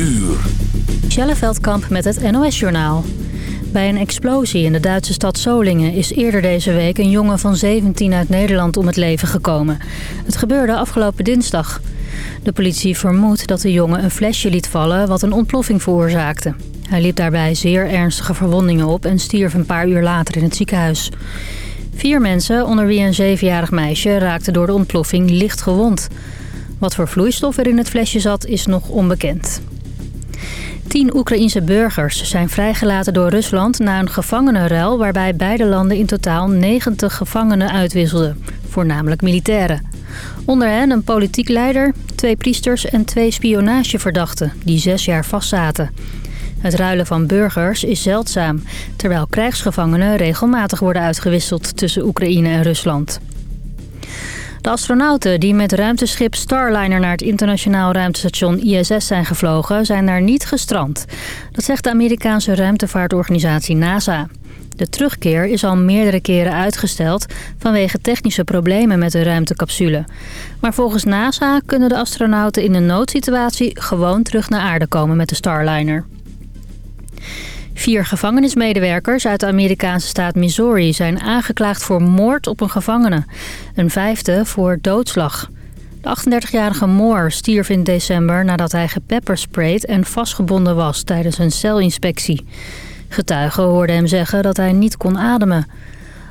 uur. Veldkamp met het NOS-journaal. Bij een explosie in de Duitse stad Solingen is eerder deze week een jongen van 17 uit Nederland om het leven gekomen. Het gebeurde afgelopen dinsdag. De politie vermoedt dat de jongen een flesje liet vallen wat een ontploffing veroorzaakte. Hij liep daarbij zeer ernstige verwondingen op en stierf een paar uur later in het ziekenhuis. Vier mensen, onder wie een zevenjarig meisje, raakten door de ontploffing licht gewond. Wat voor vloeistof er in het flesje zat, is nog onbekend. Tien Oekraïense burgers zijn vrijgelaten door Rusland na een gevangenenruil... waarbij beide landen in totaal 90 gevangenen uitwisselden, voornamelijk militairen. Onder hen een politiek leider, twee priesters en twee spionageverdachten... die zes jaar vastzaten. Het ruilen van burgers is zeldzaam... terwijl krijgsgevangenen regelmatig worden uitgewisseld tussen Oekraïne en Rusland. De astronauten die met ruimteschip Starliner naar het internationaal ruimtestation ISS zijn gevlogen... zijn daar niet gestrand. Dat zegt de Amerikaanse ruimtevaartorganisatie NASA. De terugkeer is al meerdere keren uitgesteld vanwege technische problemen met de ruimtecapsule. Maar volgens NASA kunnen de astronauten in een noodsituatie gewoon terug naar aarde komen met de Starliner. Vier gevangenismedewerkers uit de Amerikaanse staat Missouri zijn aangeklaagd voor moord op een gevangene. Een vijfde voor doodslag. De 38-jarige Moore stierf in december nadat hij gepeppersprayed en vastgebonden was tijdens een celinspectie. Getuigen hoorden hem zeggen dat hij niet kon ademen.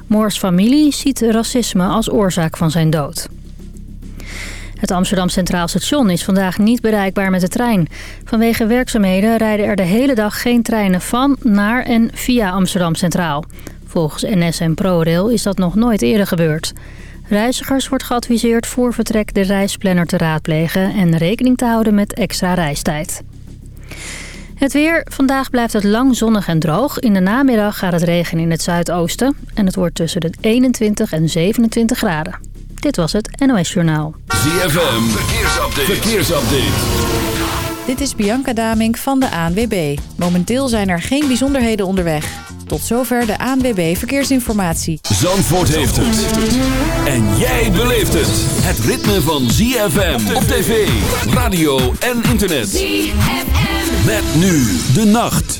Moores familie ziet racisme als oorzaak van zijn dood. Het Amsterdam Centraal Station is vandaag niet bereikbaar met de trein. Vanwege werkzaamheden rijden er de hele dag geen treinen van, naar en via Amsterdam Centraal. Volgens NS en ProRail is dat nog nooit eerder gebeurd. Reizigers wordt geadviseerd voor vertrek de reisplanner te raadplegen... en rekening te houden met extra reistijd. Het weer. Vandaag blijft het lang zonnig en droog. In de namiddag gaat het regen in het zuidoosten. En het wordt tussen de 21 en 27 graden. Dit was het NOS Journaal. ZFM, verkeersupdate. verkeersupdate. Dit is Bianca Damink van de ANWB. Momenteel zijn er geen bijzonderheden onderweg. Tot zover de ANWB Verkeersinformatie. Zandvoort heeft het. En jij beleeft het. Het ritme van ZFM op tv, radio en internet. ZFM. Met nu de nacht.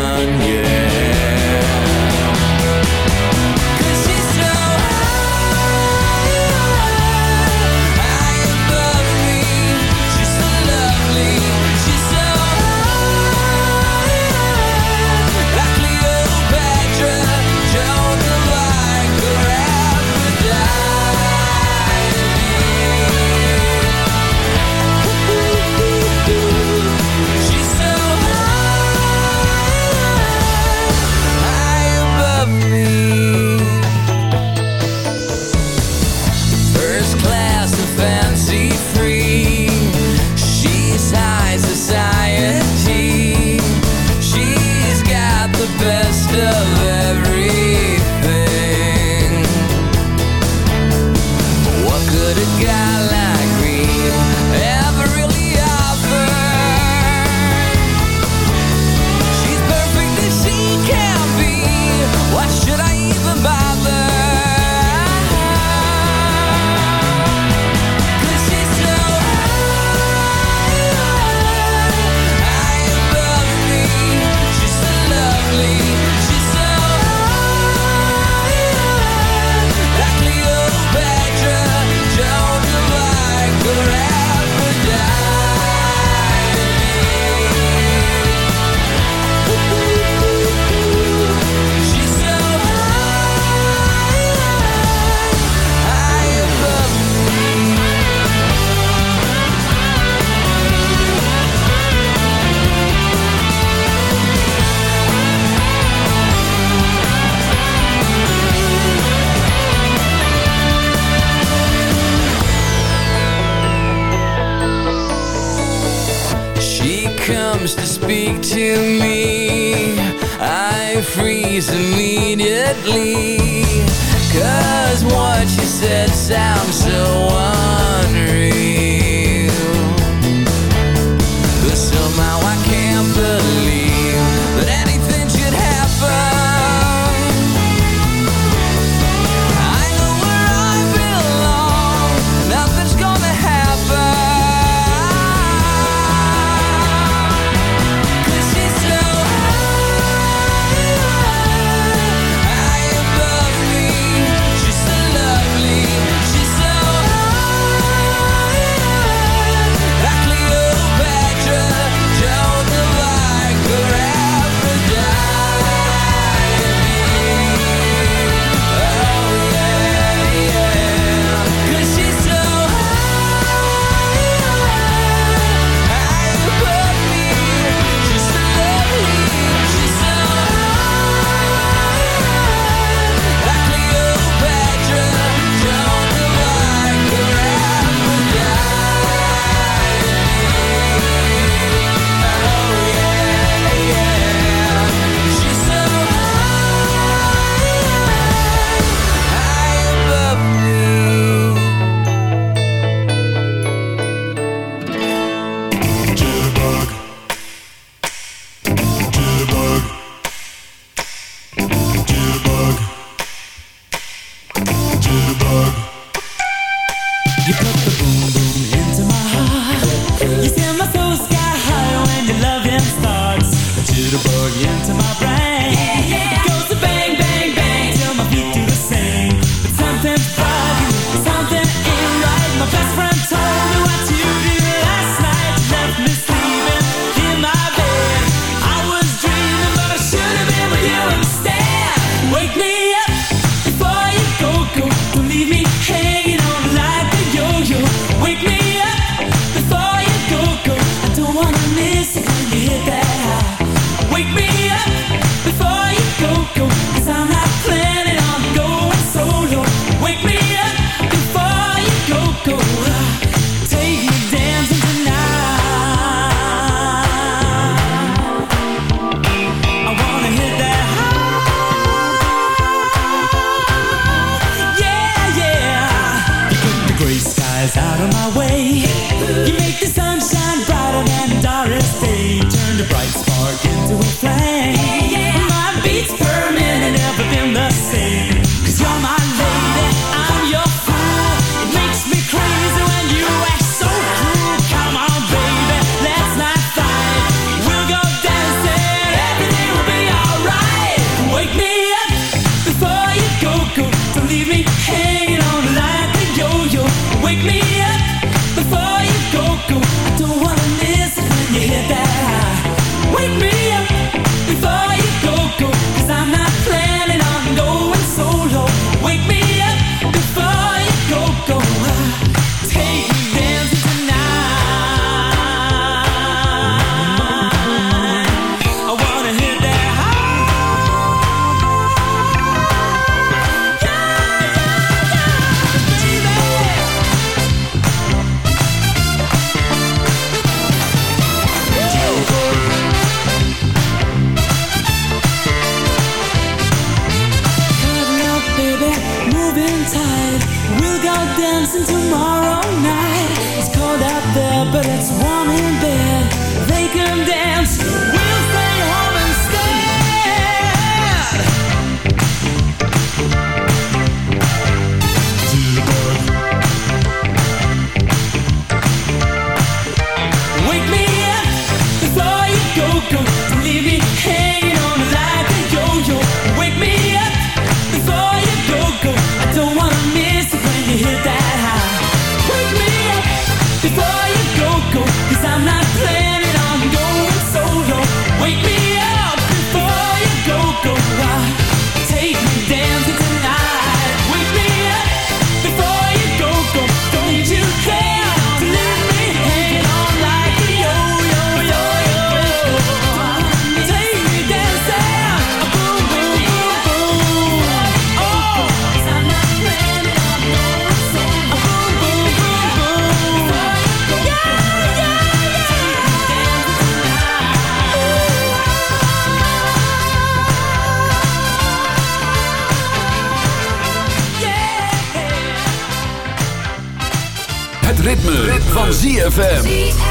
ZFM.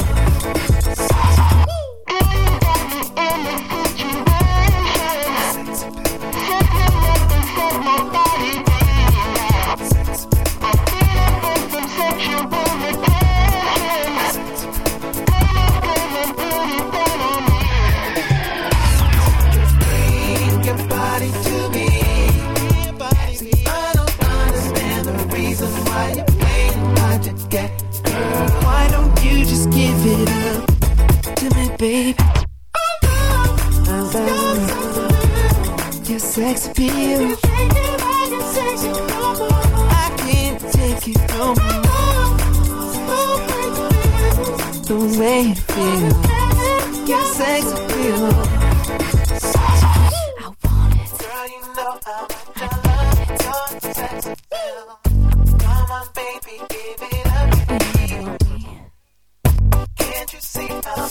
baby. Your sex appeal. I can't take it no more. The way you feel. Your sex appeal. I want it. Girl, you know I your. Come on, baby, give it up. Can't you see I'm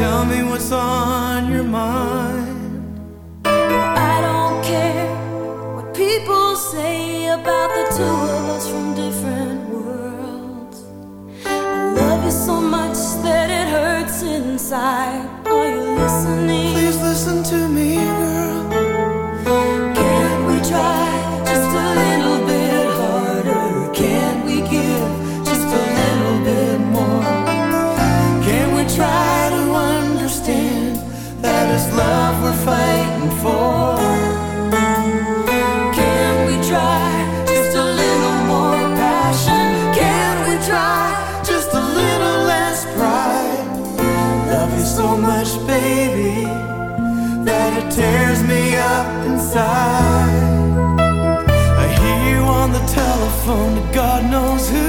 Tell me what's on your mind. Tears me up inside. I hear you on the telephone to God knows who,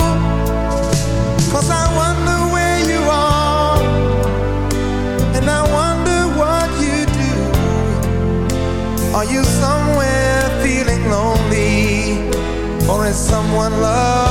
someone love.